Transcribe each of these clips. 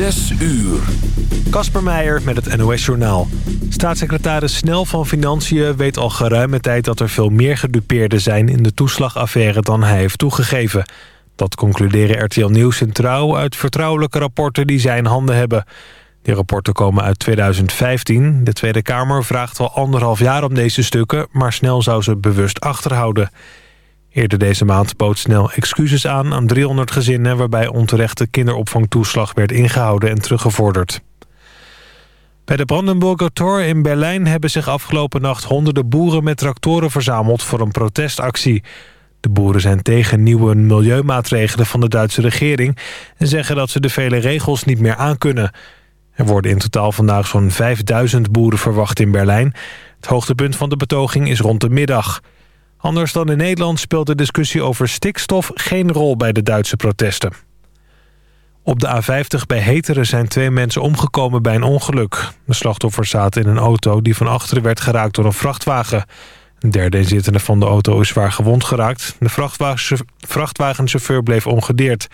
Zes uur. Kasper Meijer met het NOS-journaal. Staatssecretaris Snel van Financiën weet al geruime tijd... dat er veel meer gedupeerden zijn in de toeslagaffaire dan hij heeft toegegeven. Dat concluderen RTL Nieuws en Trouw uit vertrouwelijke rapporten die zij in handen hebben. Die rapporten komen uit 2015. De Tweede Kamer vraagt al anderhalf jaar om deze stukken... maar Snel zou ze bewust achterhouden... Eerder deze maand bood snel excuses aan aan 300 gezinnen... waarbij onterechte kinderopvangtoeslag werd ingehouden en teruggevorderd. Bij de Brandenburger Tor in Berlijn hebben zich afgelopen nacht... honderden boeren met tractoren verzameld voor een protestactie. De boeren zijn tegen nieuwe milieumaatregelen van de Duitse regering... en zeggen dat ze de vele regels niet meer aankunnen. Er worden in totaal vandaag zo'n 5000 boeren verwacht in Berlijn. Het hoogtepunt van de betoging is rond de middag... Anders dan in Nederland speelt de discussie over stikstof geen rol bij de Duitse protesten. Op de A50 bij Heteren zijn twee mensen omgekomen bij een ongeluk. De slachtoffers zaten in een auto die van achteren werd geraakt door een vrachtwagen. Een derde inzittende van de auto is zwaar gewond geraakt. De vrachtwagenchauffeur bleef ongedeerd.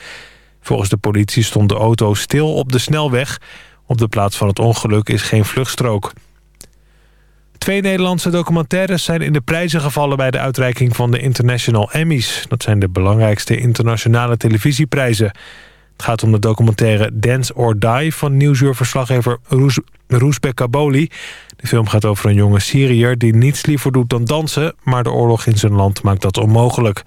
Volgens de politie stond de auto stil op de snelweg. Op de plaats van het ongeluk is geen vluchtstrook. Twee Nederlandse documentaires zijn in de prijzen gevallen... bij de uitreiking van de International Emmys. Dat zijn de belangrijkste internationale televisieprijzen. Het gaat om de documentaire Dance or Die... van nieuwsuurverslaggever Roes, Roesbek Kaboli. De film gaat over een jonge Syriër die niets liever doet dan dansen... maar de oorlog in zijn land maakt dat onmogelijk.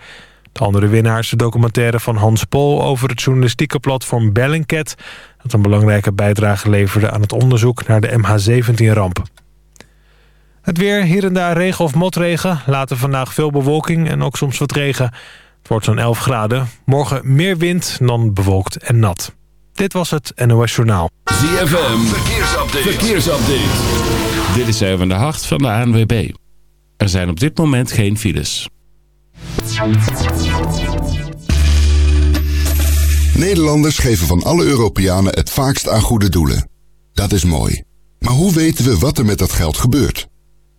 De andere winnaar is de documentaire van Hans Pol... over het journalistieke platform Bellingcat... dat een belangrijke bijdrage leverde aan het onderzoek naar de MH17-ramp. Het weer, hier en daar regen of motregen. Later vandaag veel bewolking en ook soms wat regen. Het wordt zo'n 11 graden. Morgen meer wind dan bewolkt en nat. Dit was het NOS Journaal. ZFM, verkeersupdate. verkeersupdate. Dit is even de hart van de ANWB. Er zijn op dit moment geen files. Nederlanders geven van alle Europeanen het vaakst aan goede doelen. Dat is mooi. Maar hoe weten we wat er met dat geld gebeurt?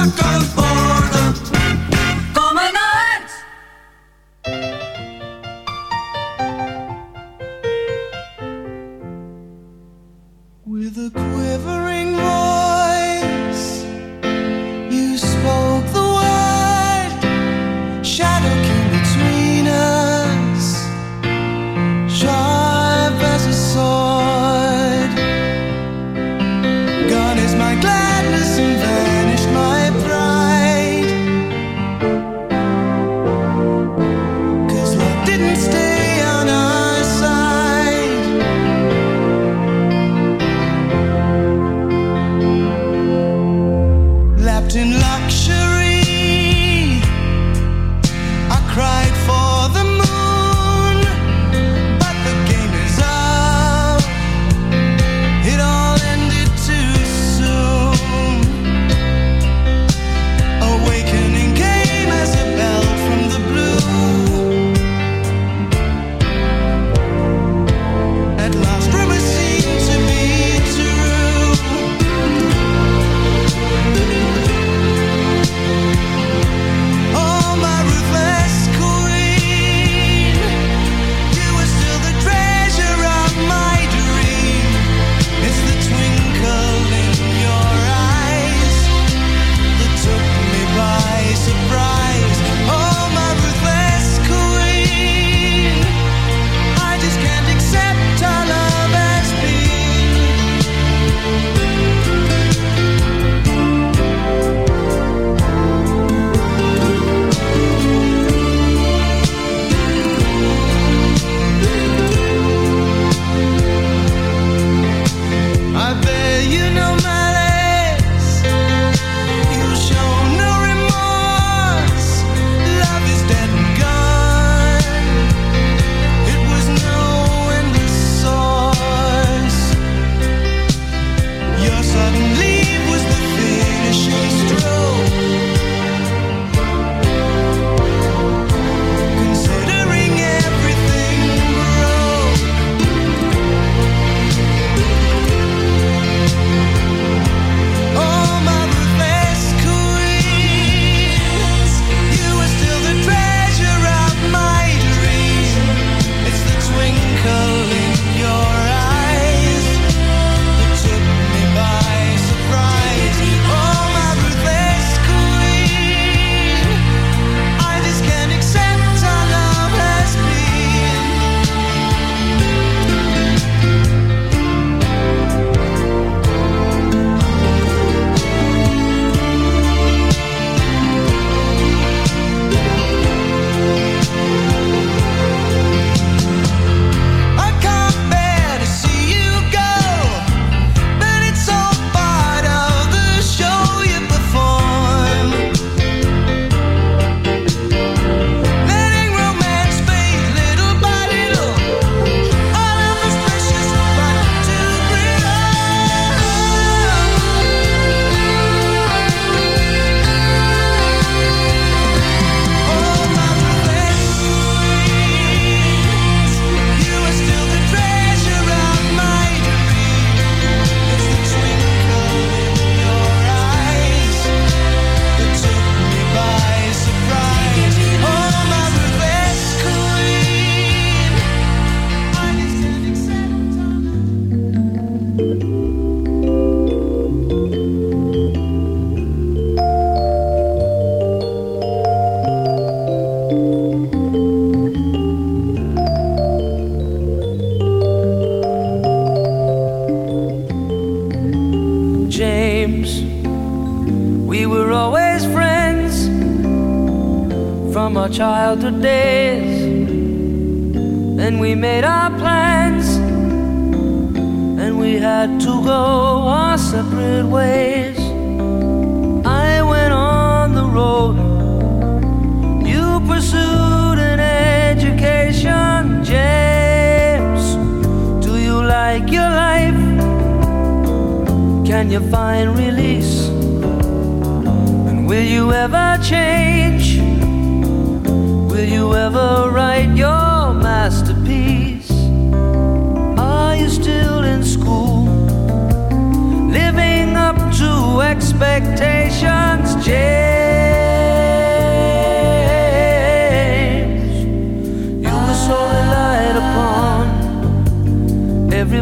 rock on like your life? Can you find release? And will you ever change? Will you ever write your masterpiece? Are you still in school? Living up to expectations, James.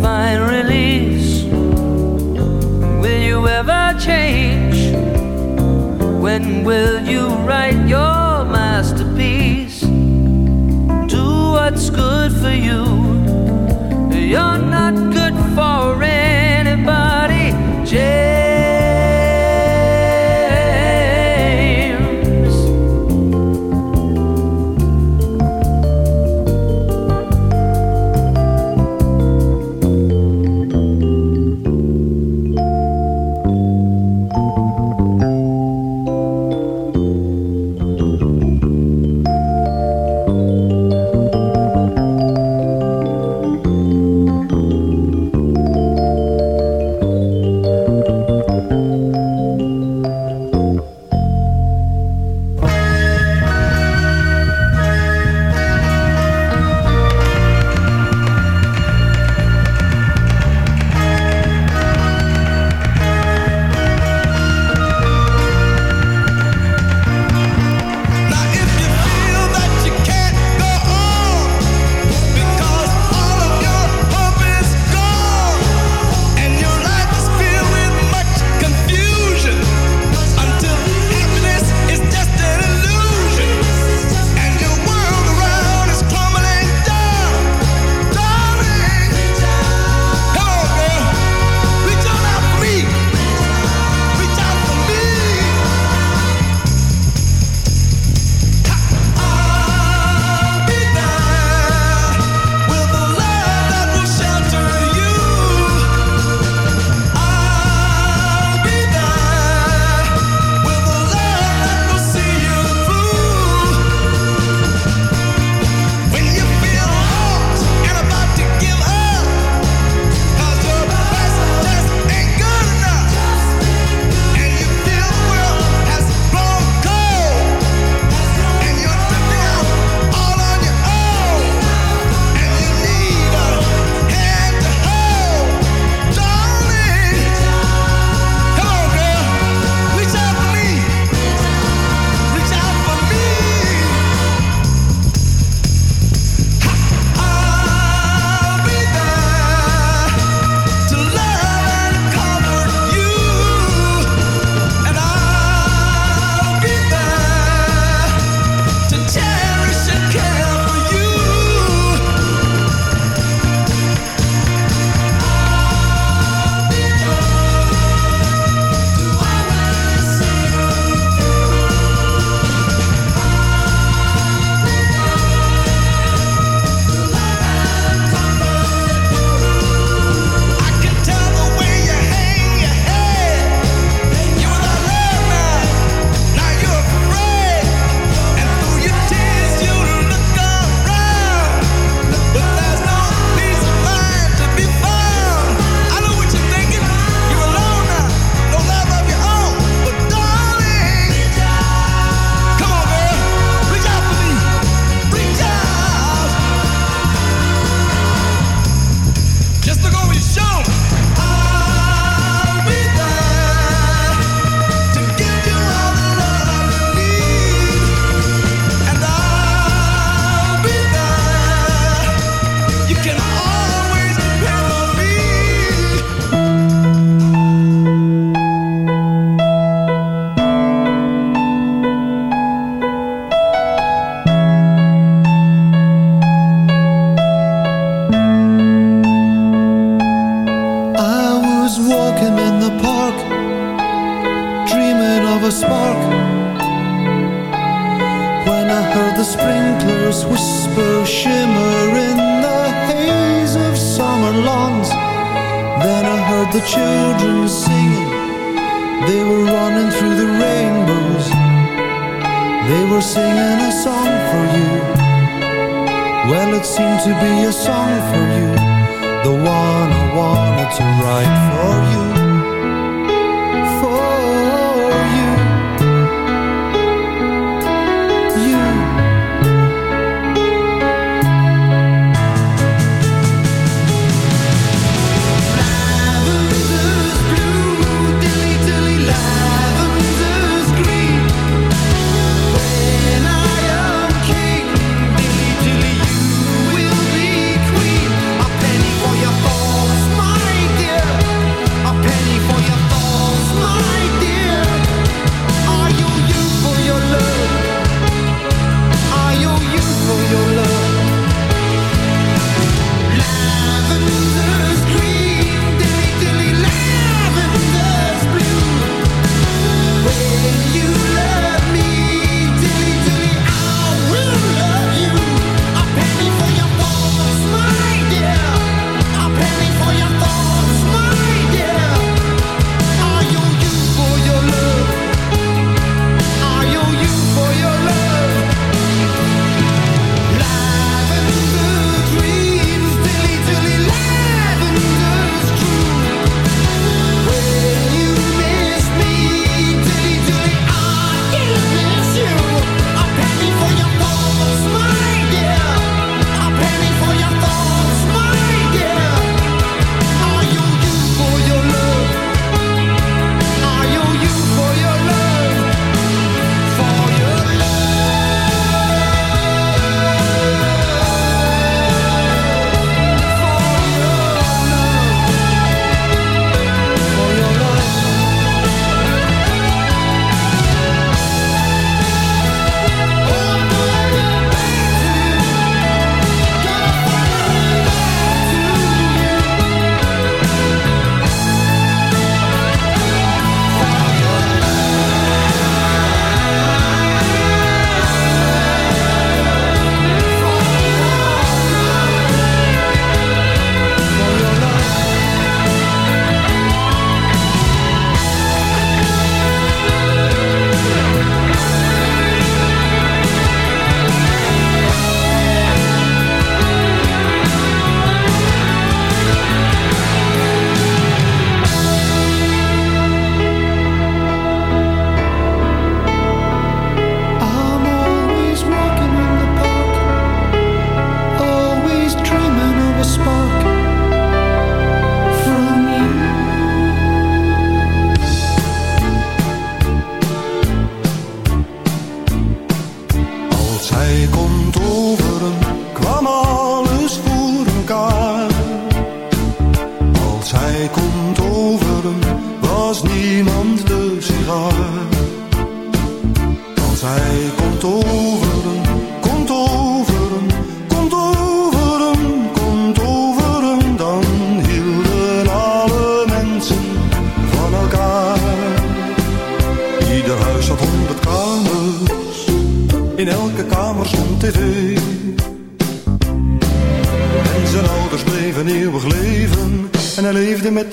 find release? Will you ever change? When will you write your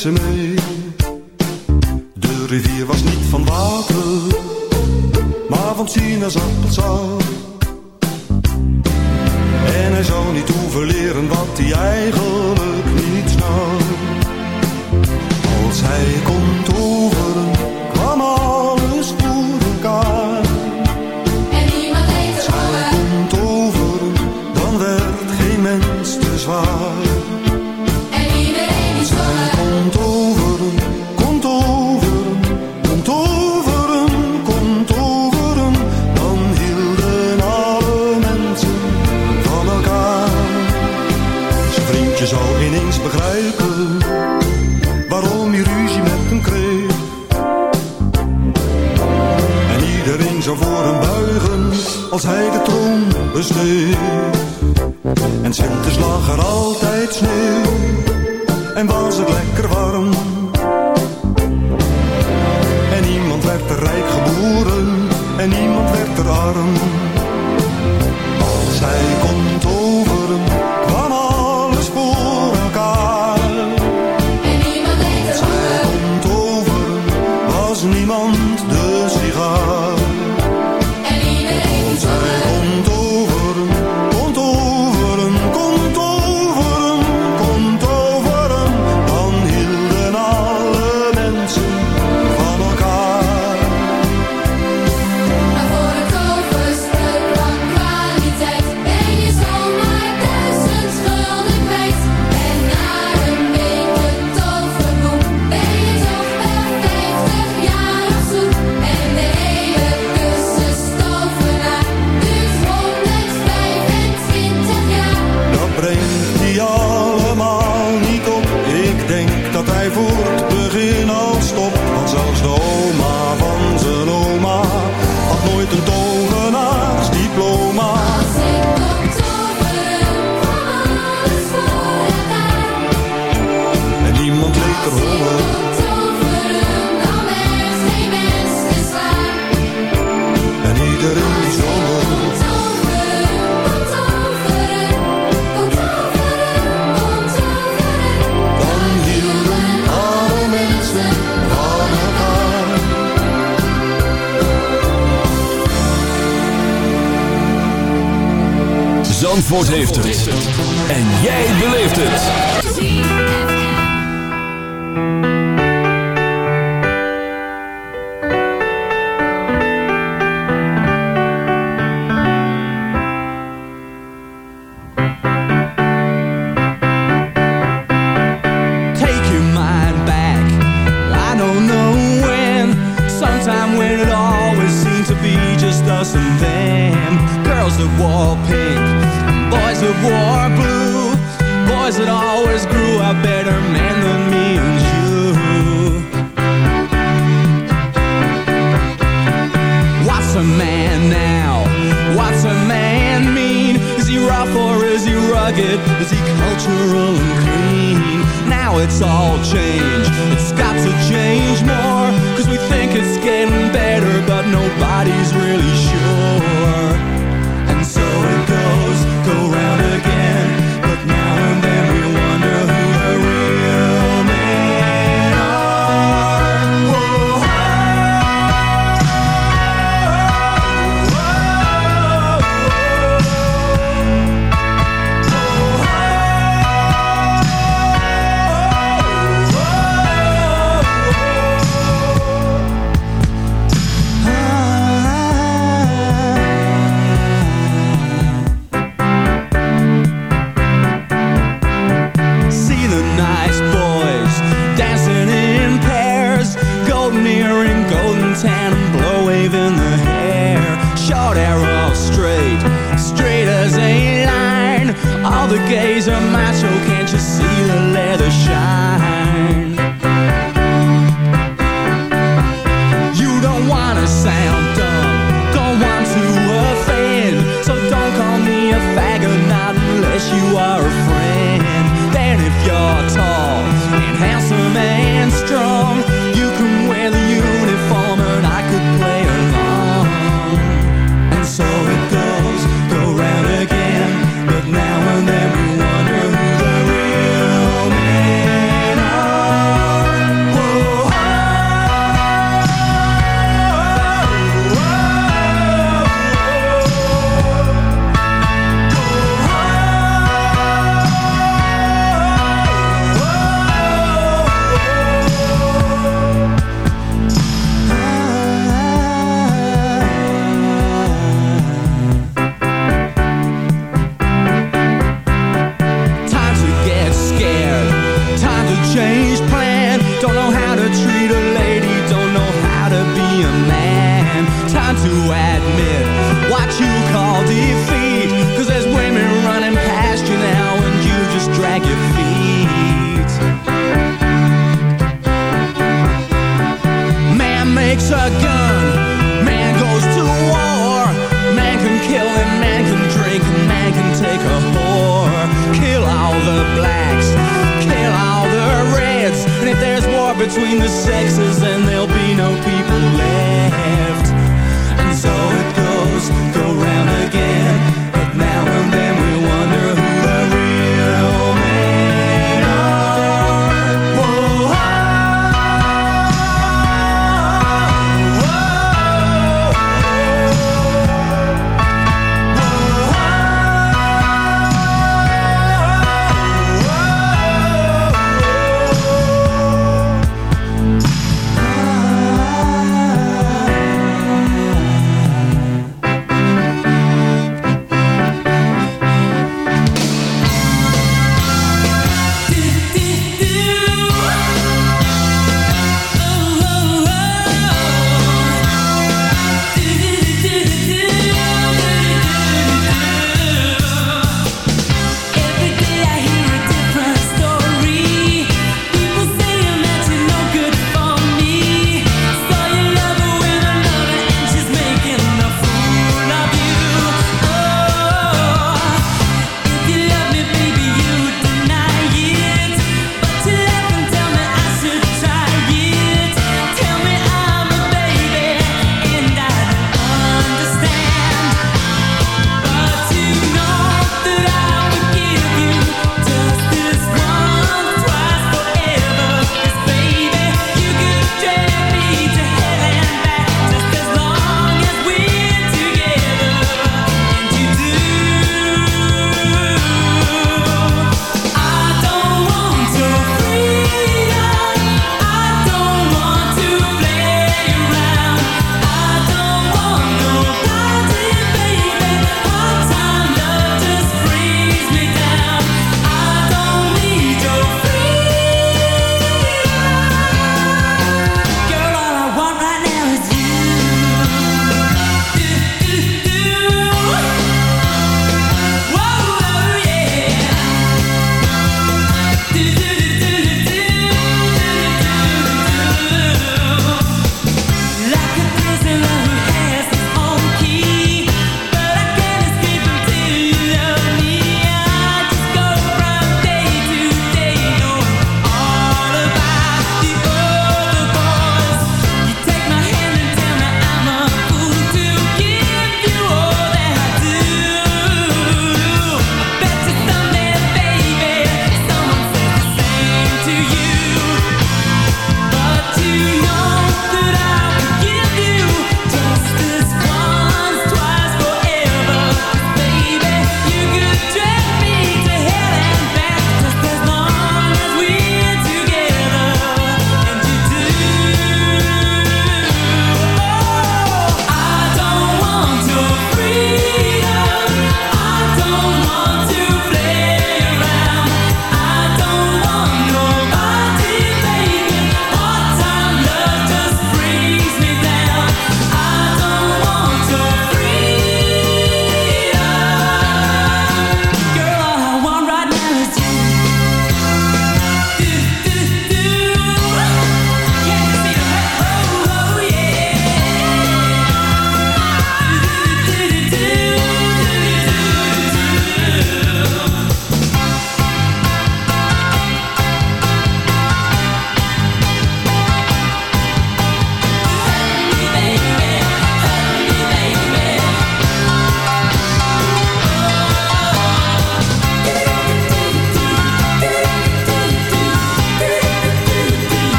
ze mee.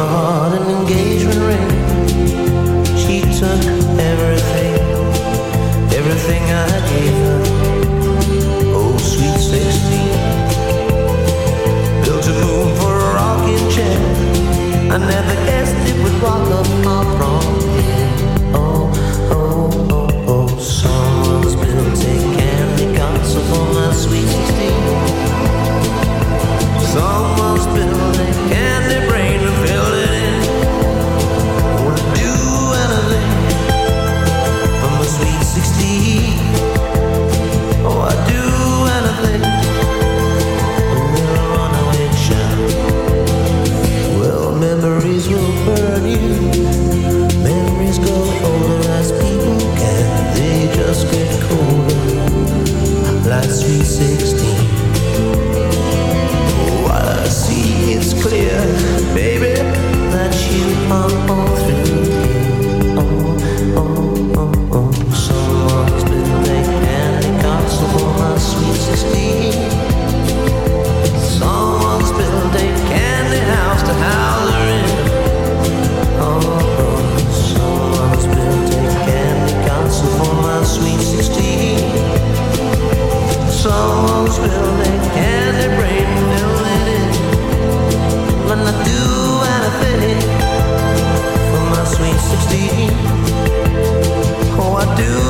my heart an engagement ring. She took everything, everything I gave her. Oh, sweet 16. Built a moon for a rocking chair. I never guessed it would rock up my prom. Yeah. Oh, oh, oh, oh, someone's been taking. someone's building and their brain building it. When I do anything for my sweet 16, oh, I do.